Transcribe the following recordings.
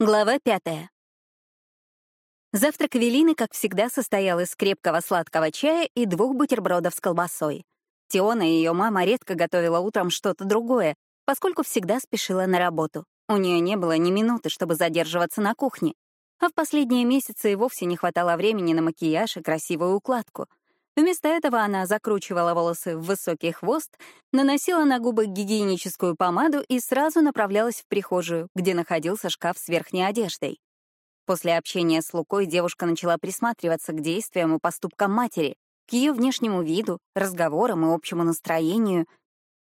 Глава пятая. Завтрак Эвелины, как всегда, состоял из крепкого сладкого чая и двух бутербродов с колбасой. Теона и ее мама редко готовила утром что-то другое, поскольку всегда спешила на работу. У нее не было ни минуты, чтобы задерживаться на кухне. А в последние месяцы и вовсе не хватало времени на макияж и красивую укладку — Вместо этого она закручивала волосы в высокий хвост, наносила на губы гигиеническую помаду и сразу направлялась в прихожую, где находился шкаф с верхней одеждой. После общения с Лукой девушка начала присматриваться к действиям и поступкам матери, к ее внешнему виду, разговорам и общему настроению.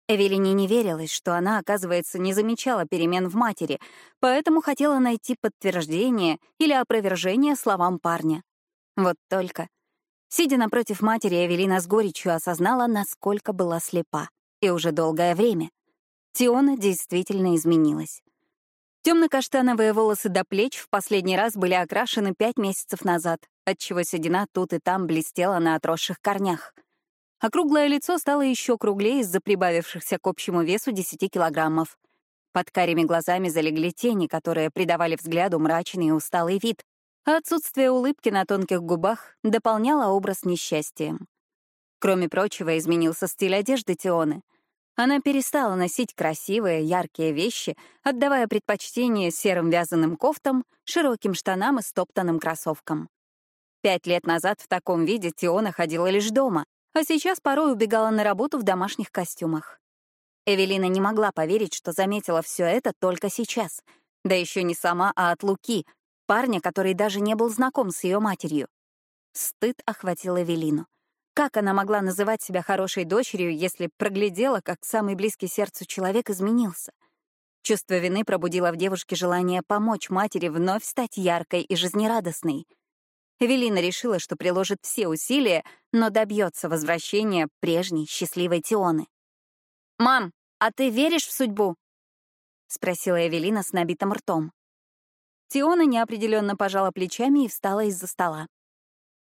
Эвелине не верилось, что она, оказывается, не замечала перемен в матери, поэтому хотела найти подтверждение или опровержение словам парня. Вот только Сидя напротив матери, Эвелина с горечью осознала, насколько была слепа. И уже долгое время. Тиона действительно изменилась. Темно-каштановые волосы до плеч в последний раз были окрашены пять месяцев назад, отчего седина тут и там блестела на отросших корнях. Округлое лицо стало еще круглее из-за прибавившихся к общему весу 10 килограммов. Под карими глазами залегли тени, которые придавали взгляду мрачный и усталый вид, а отсутствие улыбки на тонких губах дополняло образ несчастьем. Кроме прочего, изменился стиль одежды Тионы. Она перестала носить красивые, яркие вещи, отдавая предпочтение серым вязаным кофтам, широким штанам и стоптанным кроссовкам. Пять лет назад в таком виде Тиона ходила лишь дома, а сейчас порой убегала на работу в домашних костюмах. Эвелина не могла поверить, что заметила все это только сейчас. Да еще не сама, а от Луки, парня, который даже не был знаком с ее матерью. Стыд охватил Эвелину. Как она могла называть себя хорошей дочерью, если проглядела, как самый близкий сердцу человек изменился? Чувство вины пробудило в девушке желание помочь матери вновь стать яркой и жизнерадостной. Эвелина решила, что приложит все усилия, но добьется возвращения прежней счастливой Тионы. «Мам, а ты веришь в судьбу?» — спросила Эвелина с набитым ртом. Тиона неопределенно пожала плечами и встала из-за стола.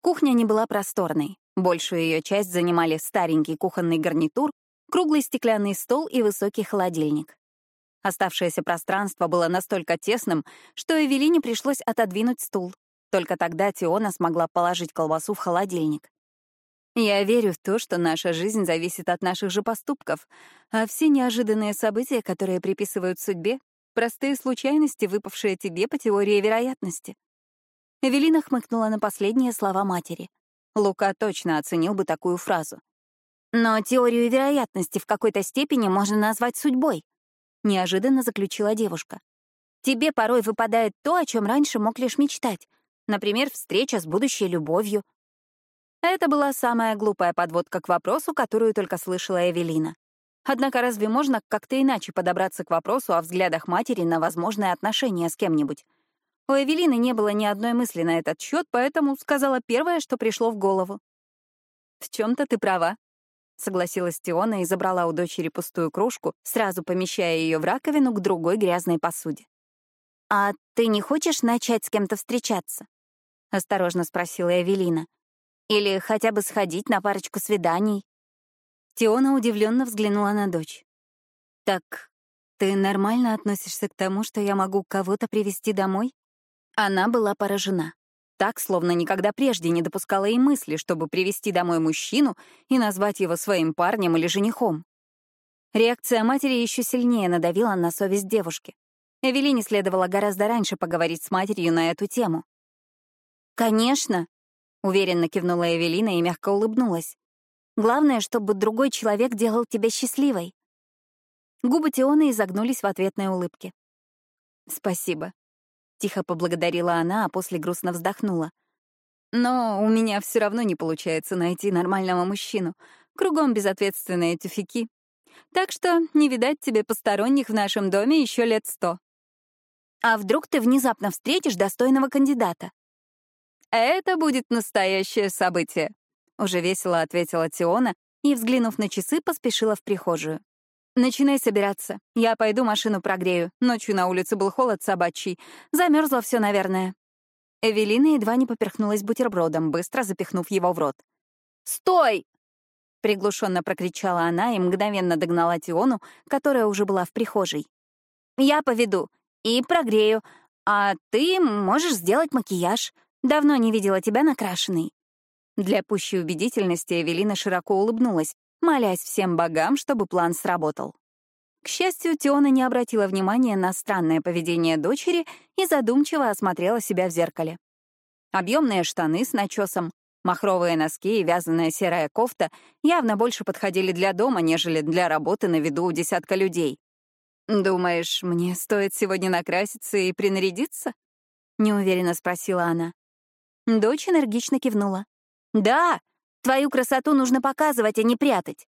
Кухня не была просторной. Большую ее часть занимали старенький кухонный гарнитур, круглый стеклянный стол и высокий холодильник. Оставшееся пространство было настолько тесным, что Эвелине пришлось отодвинуть стул. Только тогда Тиона смогла положить колбасу в холодильник. Я верю в то, что наша жизнь зависит от наших же поступков, а все неожиданные события, которые приписывают судьбе, Простые случайности, выпавшие тебе по теории вероятности. Эвелина хмыкнула на последние слова матери. Лука точно оценил бы такую фразу. Но теорию вероятности в какой-то степени можно назвать судьбой, неожиданно заключила девушка. Тебе порой выпадает то, о чем раньше мог лишь мечтать. Например, встреча с будущей любовью. Это была самая глупая подводка к вопросу, которую только слышала Эвелина. Однако разве можно как-то иначе подобраться к вопросу о взглядах матери на возможные отношения с кем-нибудь? У Эвелины не было ни одной мысли на этот счет, поэтому сказала первое, что пришло в голову. «В чем-то ты права», — согласилась Тиона и забрала у дочери пустую кружку, сразу помещая ее в раковину к другой грязной посуде. «А ты не хочешь начать с кем-то встречаться?» — осторожно спросила Эвелина. «Или хотя бы сходить на парочку свиданий?» Тиона удивленно взглянула на дочь. «Так ты нормально относишься к тому, что я могу кого-то привести домой?» Она была поражена. Так, словно никогда прежде не допускала и мысли, чтобы привести домой мужчину и назвать его своим парнем или женихом. Реакция матери еще сильнее надавила на совесть девушки. Эвелине следовало гораздо раньше поговорить с матерью на эту тему. «Конечно», — уверенно кивнула Эвелина и мягко улыбнулась. Главное, чтобы другой человек делал тебя счастливой. Губы Тионы изогнулись в ответной улыбке. «Спасибо», — тихо поблагодарила она, а после грустно вздохнула. «Но у меня все равно не получается найти нормального мужчину. Кругом безответственные тюфяки. Так что не видать тебе посторонних в нашем доме еще лет сто». «А вдруг ты внезапно встретишь достойного кандидата?» «Это будет настоящее событие», уже весело ответила Тиона и, взглянув на часы, поспешила в прихожую. «Начинай собираться. Я пойду машину прогрею. Ночью на улице был холод собачий. Замерзло все, наверное». Эвелина едва не поперхнулась бутербродом, быстро запихнув его в рот. «Стой!» — приглушенно прокричала она и мгновенно догнала Тиону, которая уже была в прихожей. «Я поведу и прогрею, «А ты можешь сделать макияж. Давно не видела тебя накрашенной». Для пущей убедительности Эвелина широко улыбнулась, молясь всем богам, чтобы план сработал. К счастью, Теона не обратила внимания на странное поведение дочери и задумчиво осмотрела себя в зеркале. Объемные штаны с начесом, махровые носки и вязаная серая кофта явно больше подходили для дома, нежели для работы на виду у десятка людей. «Думаешь, мне стоит сегодня накраситься и принарядиться?» — неуверенно спросила она. Дочь энергично кивнула. «Да, твою красоту нужно показывать, а не прятать.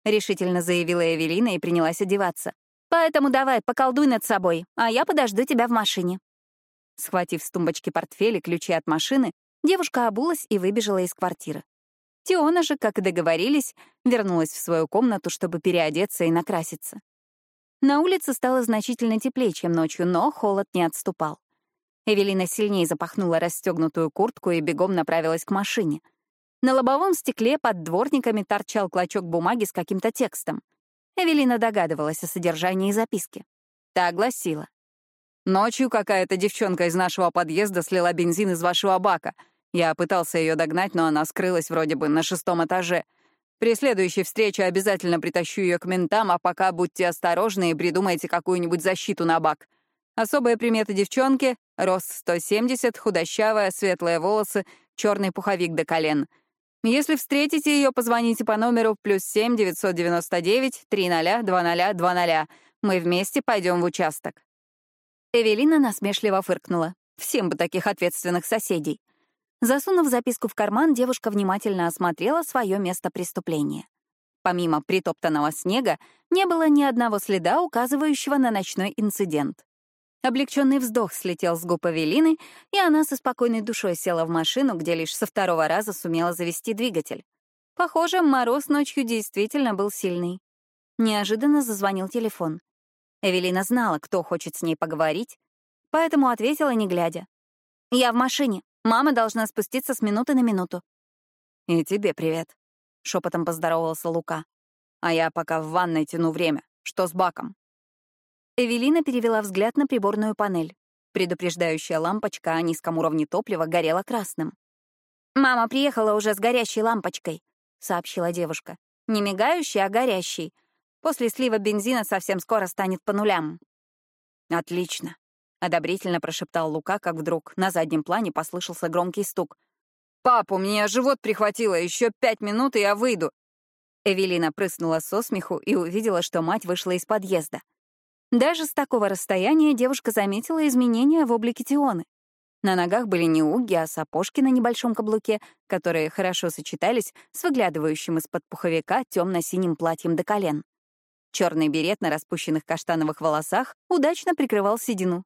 — решительно заявила Эвелина и принялась одеваться. «Поэтому давай, поколдуй над собой, а я подожду тебя в машине». Схватив с тумбочки портфель и ключи от машины, девушка обулась и выбежала из квартиры. Тиона же, как и договорились, вернулась в свою комнату, чтобы переодеться и накраситься. На улице стало значительно теплее, чем ночью, но холод не отступал. Эвелина сильнее запахнула расстегнутую куртку и бегом направилась к машине — на лобовом стекле под дворниками торчал клочок бумаги с каким-то текстом. Эвелина догадывалась о содержании записки. Та гласила. «Ночью какая-то девчонка из нашего подъезда слила бензин из вашего бака. Я пытался ее догнать, но она скрылась вроде бы на шестом этаже. При следующей встрече обязательно притащу ее к ментам, а пока будьте осторожны и придумайте какую-нибудь защиту на бак. Особые приметы девчонки — рост 170, худощавая, светлые волосы, черный пуховик до колен — если встретите ее, позвоните по номеру плюс 7 999 300 20 20. Мы вместе пойдем в участок». Эвелина насмешливо фыркнула. Всем бы таких ответственных соседей. Засунув записку в карман, девушка внимательно осмотрела свое место преступления. Помимо притоптанного снега, не было ни одного следа, указывающего на ночной инцидент. Облегченный вздох слетел с губ Авелины, и она со спокойной душой села в машину, где лишь со второго раза сумела завести двигатель. Похоже, мороз ночью действительно был сильный. Неожиданно зазвонил телефон. Эвелина знала, кто хочет с ней поговорить, поэтому ответила, не глядя. «Я в машине. Мама должна спуститься с минуты на минуту». «И тебе привет», — шепотом поздоровался Лука. «А я пока в ванной тяну время. Что с баком?» Эвелина перевела взгляд на приборную панель. Предупреждающая лампочка о низком уровне топлива горела красным. «Мама приехала уже с горящей лампочкой», — сообщила девушка. «Не мигающей, а горящей. После слива бензина совсем скоро станет по нулям». «Отлично», — одобрительно прошептал Лука, как вдруг на заднем плане послышался громкий стук. «Пап, у меня живот прихватило, еще пять минут, и я выйду». Эвелина прыснула со смеху и увидела, что мать вышла из подъезда. Даже с такого расстояния девушка заметила изменения в облике Тионы. На ногах были не уги, а сапожки на небольшом каблуке, которые хорошо сочетались с выглядывающим из-под пуховика темно-синим платьем до колен. Черный берет на распущенных каштановых волосах удачно прикрывал седину.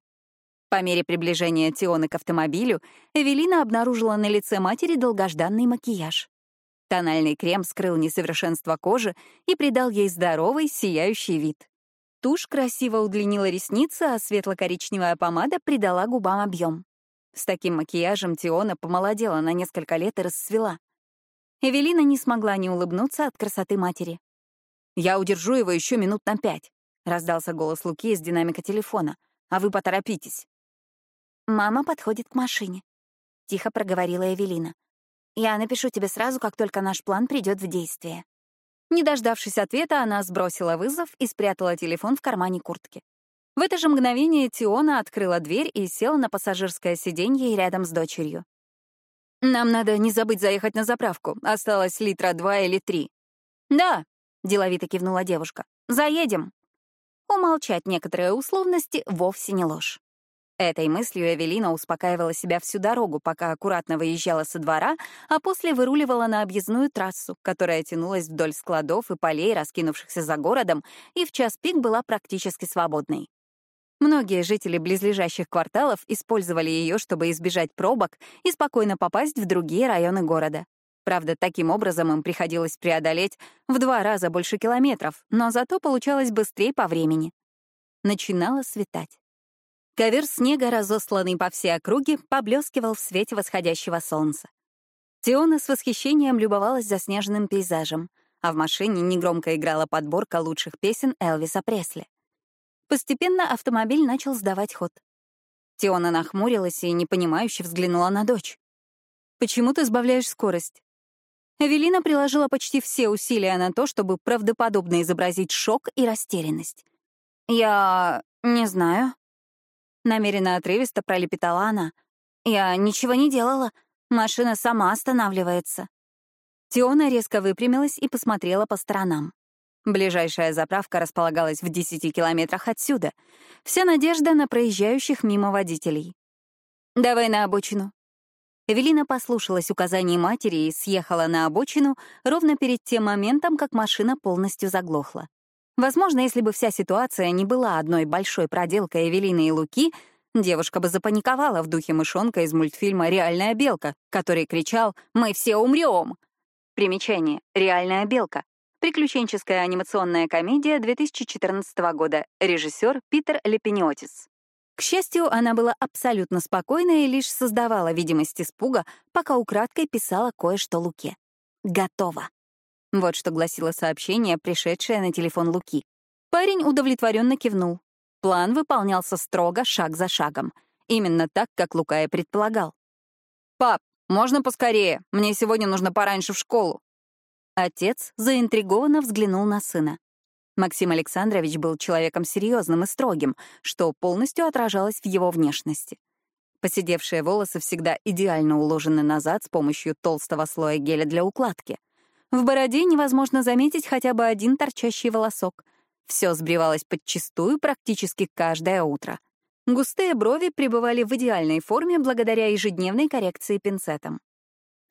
По мере приближения Тионы к автомобилю Эвелина обнаружила на лице матери долгожданный макияж. Тональный крем скрыл несовершенство кожи и придал ей здоровый, сияющий вид. Тушь красиво удлинила ресницы, а светло-коричневая помада придала губам объем. С таким макияжем Тиона помолодела на несколько лет и расцвела. Эвелина не смогла не улыбнуться от красоты матери. «Я удержу его еще минут на пять», — раздался голос Луки из динамика телефона. «А вы поторопитесь». «Мама подходит к машине», — тихо проговорила Эвелина. «Я напишу тебе сразу, как только наш план придет в действие». Не дождавшись ответа, она сбросила вызов и спрятала телефон в кармане куртки. В это же мгновение Тиона открыла дверь и села на пассажирское сиденье рядом с дочерью. «Нам надо не забыть заехать на заправку. Осталось литра два или три». «Да», — деловито кивнула девушка. «Заедем». Умолчать некоторые условности вовсе не ложь. Этой мыслью Эвелина успокаивала себя всю дорогу, пока аккуратно выезжала со двора, а после выруливала на объездную трассу, которая тянулась вдоль складов и полей, раскинувшихся за городом, и в час пик была практически свободной. Многие жители близлежащих кварталов использовали ее, чтобы избежать пробок и спокойно попасть в другие районы города. Правда, таким образом им приходилось преодолеть в два раза больше километров, но зато получалось быстрее по времени. Начинало светать. Ковер снега, разосланный по всей округе, поблескивал в свете восходящего солнца. Тиона с восхищением любовалась заснеженным пейзажем, а в машине негромко играла подборка лучших песен Элвиса Пресли. Постепенно автомобиль начал сдавать ход. Теона нахмурилась и непонимающе взглянула на дочь. «Почему ты сбавляешь скорость?» Эвелина приложила почти все усилия на то, чтобы правдоподобно изобразить шок и растерянность. «Я... не знаю». Намеренно отрывисто пролепетала она. «Я ничего не делала. Машина сама останавливается». Теона резко выпрямилась и посмотрела по сторонам. Ближайшая заправка располагалась в 10 километрах отсюда. Вся надежда на проезжающих мимо водителей. «Давай на обочину». Эвелина послушалась указаний матери и съехала на обочину ровно перед тем моментом, как машина полностью заглохла. Возможно, если бы вся ситуация не была одной большой проделкой Эвелины и Луки, девушка бы запаниковала в духе мышонка из мультфильма «Реальная белка», который кричал «Мы все умрем!». Примечание. «Реальная белка» Приключенческая анимационная комедия 2014 года. Режиссер Питер Лепениотис. К счастью, она была абсолютно спокойна и лишь создавала видимость испуга, пока украдкой писала кое-что Луке. «Готово». Вот что гласило сообщение, пришедшее на телефон Луки. Парень удовлетворенно кивнул. План выполнялся строго, шаг за шагом. Именно так, как Лука и предполагал. «Пап, можно поскорее? Мне сегодня нужно пораньше в школу». Отец заинтригованно взглянул на сына. Максим Александрович был человеком серьезным и строгим, что полностью отражалось в его внешности. Поседевшие волосы всегда идеально уложены назад с помощью толстого слоя геля для укладки. В бороде невозможно заметить хотя бы один торчащий волосок. Все сбривалось подчистую практически каждое утро. Густые брови пребывали в идеальной форме благодаря ежедневной коррекции пинцетом.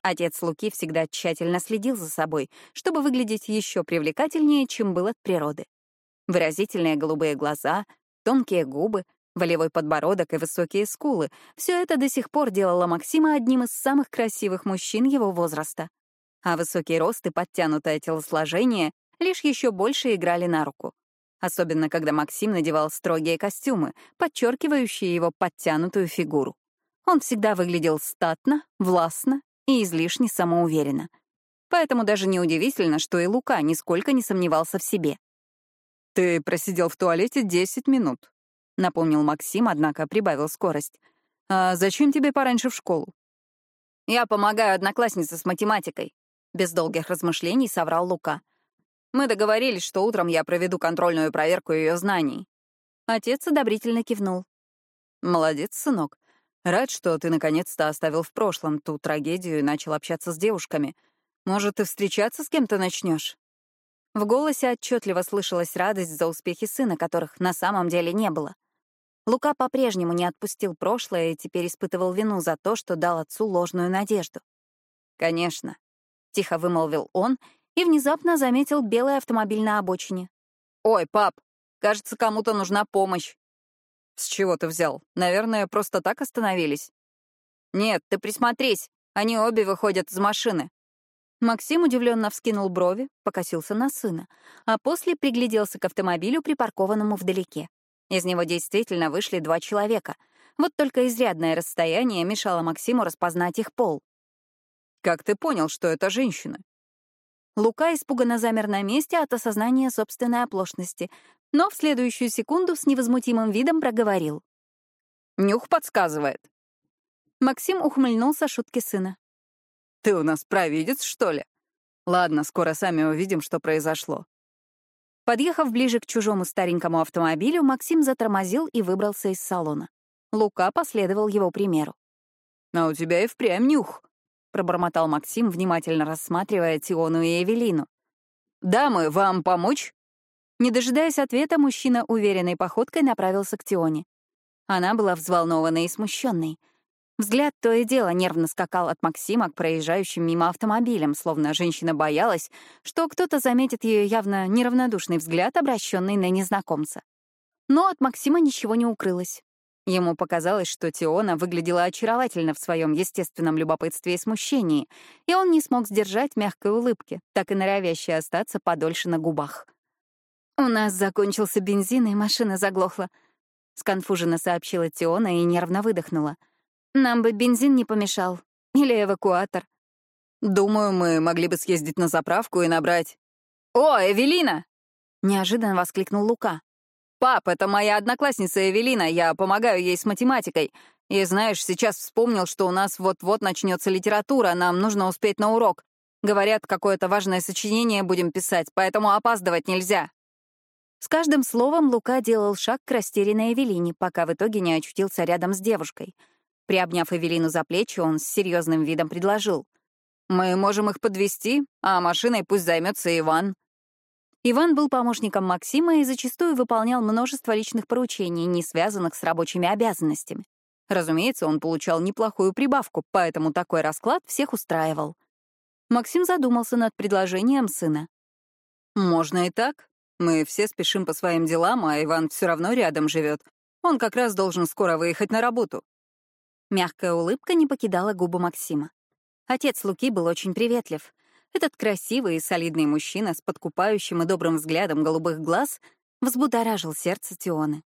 Отец Луки всегда тщательно следил за собой, чтобы выглядеть еще привлекательнее, чем был от природы. Выразительные голубые глаза, тонкие губы, волевой подбородок и высокие скулы — все это до сих пор делало Максима одним из самых красивых мужчин его возраста. А высокий рост и подтянутое телосложение лишь еще больше играли на руку. Особенно, когда Максим надевал строгие костюмы, подчеркивающие его подтянутую фигуру. Он всегда выглядел статно, властно и излишне самоуверенно. Поэтому даже неудивительно, что и Лука нисколько не сомневался в себе. «Ты просидел в туалете 10 минут», — напомнил Максим, однако прибавил скорость. «А зачем тебе пораньше в школу?» «Я помогаю однокласснице с математикой», — без долгих размышлений соврал Лука. «Мы договорились, что утром я проведу контрольную проверку ее знаний». Отец одобрительно кивнул. «Молодец, сынок. Рад, что ты наконец-то оставил в прошлом ту трагедию и начал общаться с девушками. Может, ты встречаться с кем-то начнешь? В голосе отчетливо слышалась радость за успехи сына, которых на самом деле не было. Лука по-прежнему не отпустил прошлое и теперь испытывал вину за то, что дал отцу ложную надежду. «Конечно», — тихо вымолвил он и внезапно заметил белый автомобиль на обочине. «Ой, пап, кажется, кому-то нужна помощь». «С чего ты взял? Наверное, просто так остановились?» «Нет, ты присмотрись. Они обе выходят из машины». Максим удивленно вскинул брови, покосился на сына, а после пригляделся к автомобилю, припаркованному вдалеке. Из него действительно вышли два человека. Вот только изрядное расстояние мешало Максиму распознать их пол. «Как ты понял, что это женщина?» Лука испуганно замер на месте от осознания собственной оплошности, но в следующую секунду с невозмутимым видом проговорил. «Нюх подсказывает». Максим ухмыльнулся шутки сына. «Ты у нас провидец, что ли? Ладно, скоро сами увидим, что произошло». Подъехав ближе к чужому старенькому автомобилю, Максим затормозил и выбрался из салона. Лука последовал его примеру. «А у тебя и впрямь нюх», — пробормотал Максим, внимательно рассматривая Тиону и Эвелину. «Дамы, вам помочь?» Не дожидаясь ответа, мужчина уверенной походкой направился к Тионе. Она была взволнованной и смущенной. Взгляд то и дело нервно скакал от Максима к проезжающим мимо автомобилям, словно женщина боялась, что кто-то заметит ее явно неравнодушный взгляд, обращенный на незнакомца. Но от Максима ничего не укрылось. Ему показалось, что Тиона выглядела очаровательно в своем естественном любопытстве и смущении, и он не смог сдержать мягкой улыбки, так и норовящей остаться подольше на губах. «У нас закончился бензин, и машина заглохла», — сконфуженно сообщила Тиона и нервно выдохнула. «Нам бы бензин не помешал. Или эвакуатор». «Думаю, мы могли бы съездить на заправку и набрать...» «О, Эвелина!» — неожиданно воскликнул Лука. «Пап, это моя одноклассница Эвелина, я помогаю ей с математикой. И знаешь, сейчас вспомнил, что у нас вот-вот начнется литература, нам нужно успеть на урок. Говорят, какое-то важное сочинение будем писать, поэтому опаздывать нельзя». С каждым словом Лука делал шаг к растерянной Эвелине, пока в итоге не очутился рядом с девушкой. Приобняв Эвелину за плечи, он с серьезным видом предложил. «Мы можем их подвести, а машиной пусть займется Иван». Иван был помощником Максима и зачастую выполнял множество личных поручений, не связанных с рабочими обязанностями. Разумеется, он получал неплохую прибавку, поэтому такой расклад всех устраивал. Максим задумался над предложением сына. «Можно и так. Мы все спешим по своим делам, а Иван все равно рядом живет. Он как раз должен скоро выехать на работу». Мягкая улыбка не покидала губы Максима. Отец Луки был очень приветлив. Этот красивый и солидный мужчина с подкупающим и добрым взглядом голубых глаз взбудоражил сердце Тионы.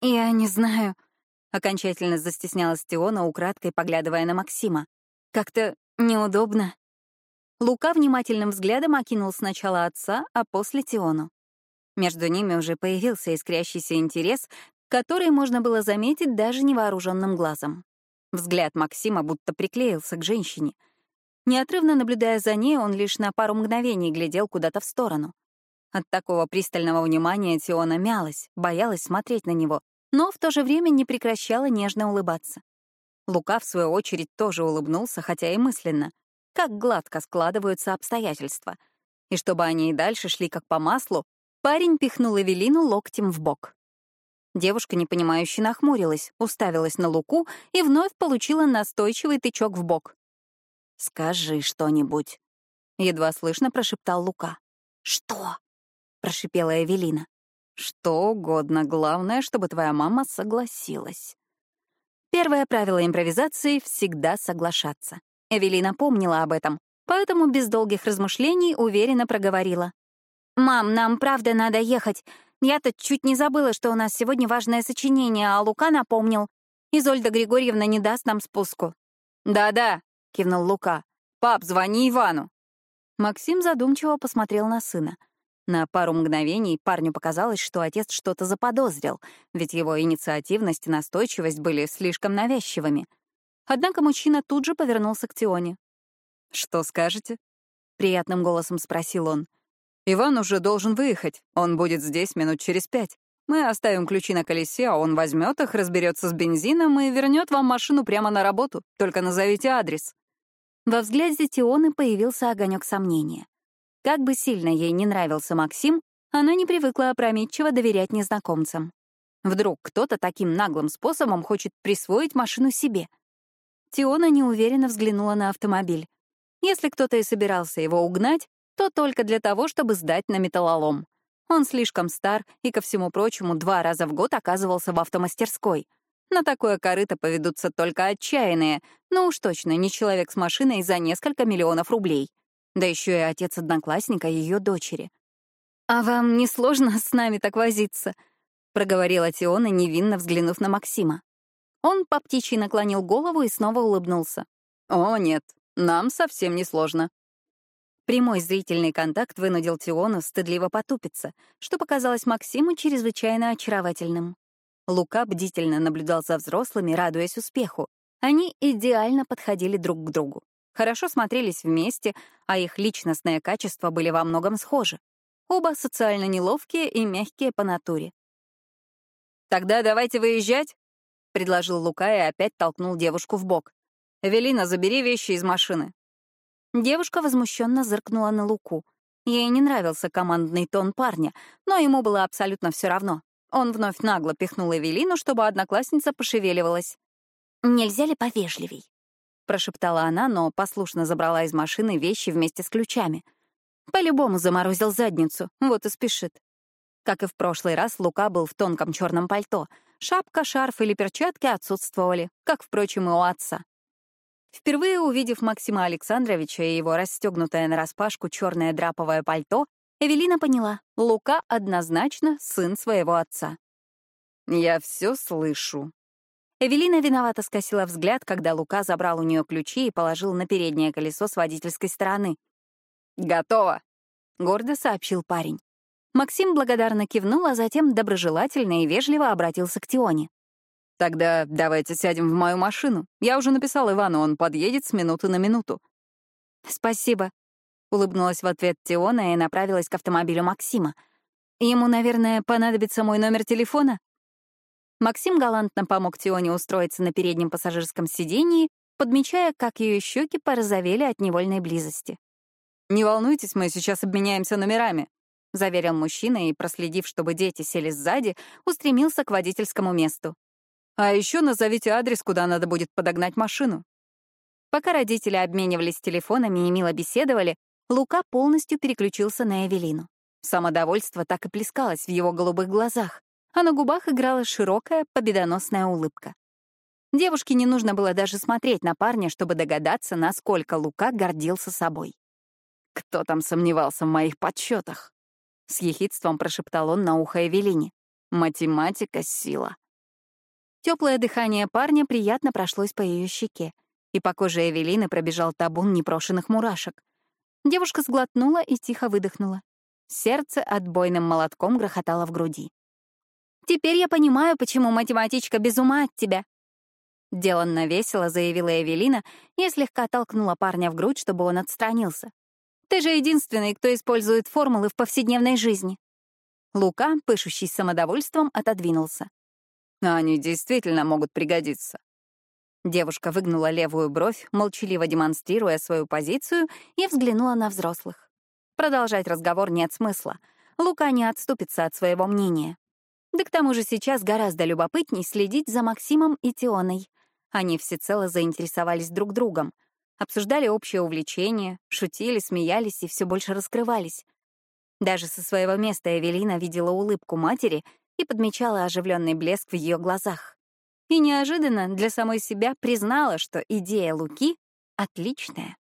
«Я не знаю», — окончательно застеснялась Тиона, украдкой поглядывая на Максима. «Как-то неудобно». Лука внимательным взглядом окинул сначала отца, а после Тиону. Между ними уже появился искрящийся интерес, который можно было заметить даже невооруженным глазом. Взгляд Максима будто приклеился к женщине. Неотрывно наблюдая за ней, он лишь на пару мгновений глядел куда-то в сторону. От такого пристального внимания Тиона мялась, боялась смотреть на него, но в то же время не прекращала нежно улыбаться. Лука, в свою очередь, тоже улыбнулся, хотя и мысленно. Как гладко складываются обстоятельства. И чтобы они и дальше шли как по маслу, парень пихнул Эвелину локтем в бок. Девушка, непонимающе нахмурилась, уставилась на Луку и вновь получила настойчивый тычок в бок. «Скажи что-нибудь», — едва слышно прошептал Лука. «Что?» — прошипела Эвелина. «Что угодно, главное, чтобы твоя мама согласилась». Первое правило импровизации — всегда соглашаться. Эвелина помнила об этом, поэтому без долгих размышлений уверенно проговорила. «Мам, нам правда надо ехать. Я-то чуть не забыла, что у нас сегодня важное сочинение, а Лука напомнил. Изольда Григорьевна не даст нам спуску. «Да-да», — кивнул Лука. «Пап, звони Ивану». Максим задумчиво посмотрел на сына. На пару мгновений парню показалось, что отец что-то заподозрил, ведь его инициативность и настойчивость были слишком навязчивыми. Однако мужчина тут же повернулся к Тионе. «Что скажете?» — приятным голосом спросил он. Иван уже должен выехать. Он будет здесь минут через пять. Мы оставим ключи на колесе, а он возьмет их, разберется с бензином и вернет вам машину прямо на работу. Только назовите адрес». Во взгляде Тионы появился огонек сомнения. Как бы сильно ей не нравился Максим, она не привыкла опрометчиво доверять незнакомцам. Вдруг кто-то таким наглым способом хочет присвоить машину себе. Тиона неуверенно взглянула на автомобиль. Если кто-то и собирался его угнать, то только для того, чтобы сдать на металлолом. Он слишком стар и, ко всему прочему, два раза в год оказывался в автомастерской. На такое корыто поведутся только отчаянные, но уж точно не человек с машиной за несколько миллионов рублей. Да еще и отец одноклассника ее дочери. «А вам не сложно с нами так возиться?» — проговорила Тиона, невинно взглянув на Максима. Он по птичьи наклонил голову и снова улыбнулся. «О, нет, нам совсем не сложно. Прямой зрительный контакт вынудил Тиону стыдливо потупиться, что показалось Максиму чрезвычайно очаровательным. Лука бдительно наблюдал за взрослыми, радуясь успеху. Они идеально подходили друг к другу. Хорошо смотрелись вместе, а их личностные качества были во многом схожи. Оба социально неловкие и мягкие по натуре. «Тогда давайте выезжать», — предложил Лука и опять толкнул девушку в бок. «Эвелина, забери вещи из машины. Девушка возмущенно зыркнула на Луку. Ей не нравился командный тон парня, но ему было абсолютно все равно. Он вновь нагло пихнул Эвелину, чтобы одноклассница пошевеливалась. «Нельзя ли повежливей?» — прошептала она, но послушно забрала из машины вещи вместе с ключами. По-любому заморозил задницу, вот и спешит. Как и в прошлый раз, Лука был в тонком черном пальто. Шапка, шарф или перчатки отсутствовали, как, впрочем, и у отца. Впервые увидев Максима Александровича и его расстегнутое нараспашку черное драповое пальто, Эвелина поняла — Лука однозначно сын своего отца. «Я все слышу». Эвелина виновато скосила взгляд, когда Лука забрал у нее ключи и положил на переднее колесо с водительской стороны. «Готово», — гордо сообщил парень. Максим благодарно кивнул, а затем доброжелательно и вежливо обратился к Тионе. «Тогда давайте сядем в мою машину. Я уже написал Ивану, он подъедет с минуты на минуту». «Спасибо», — улыбнулась в ответ Тиона и направилась к автомобилю Максима. «Ему, наверное, понадобится мой номер телефона?» Максим галантно помог Тионе устроиться на переднем пассажирском сидении, подмечая, как ее щеки порозовели от невольной близости. «Не волнуйтесь, мы сейчас обменяемся номерами», — заверил мужчина и, проследив, чтобы дети сели сзади, устремился к водительскому месту. А еще назовите адрес, куда надо будет подогнать машину. Пока родители обменивались телефонами и мило беседовали, Лука полностью переключился на Эвелину. Самодовольство так и плескалось в его голубых глазах, а на губах играла широкая, победоносная улыбка. Девушке не нужно было даже смотреть на парня, чтобы догадаться, насколько Лука гордился собой. «Кто там сомневался в моих подсчетах?» С ехидством прошептал он на ухо Эвелине. «Математика — сила». Теплое дыхание парня приятно прошлось по ее щеке, и по коже Эвелины пробежал табун непрошенных мурашек. Девушка сглотнула и тихо выдохнула. Сердце отбойным молотком грохотало в груди. «Теперь я понимаю, почему математичка без ума от тебя», Деланно весело заявила Эвелина и слегка толкнула парня в грудь, чтобы он отстранился. «Ты же единственный, кто использует формулы в повседневной жизни». Лука, пышущий самодовольством, отодвинулся. Они действительно могут пригодиться. Девушка выгнула левую бровь, молчаливо демонстрируя свою позицию, и взглянула на взрослых. Продолжать разговор нет смысла. Лука не отступится от своего мнения. Да к тому же сейчас гораздо любопытней следить за Максимом и Тионой. Они всецело заинтересовались друг другом, обсуждали общее увлечение, шутили, смеялись и все больше раскрывались. Даже со своего места Эвелина видела улыбку матери и подмечала оживленный блеск в ее глазах. И неожиданно для самой себя признала, что идея Луки отличная.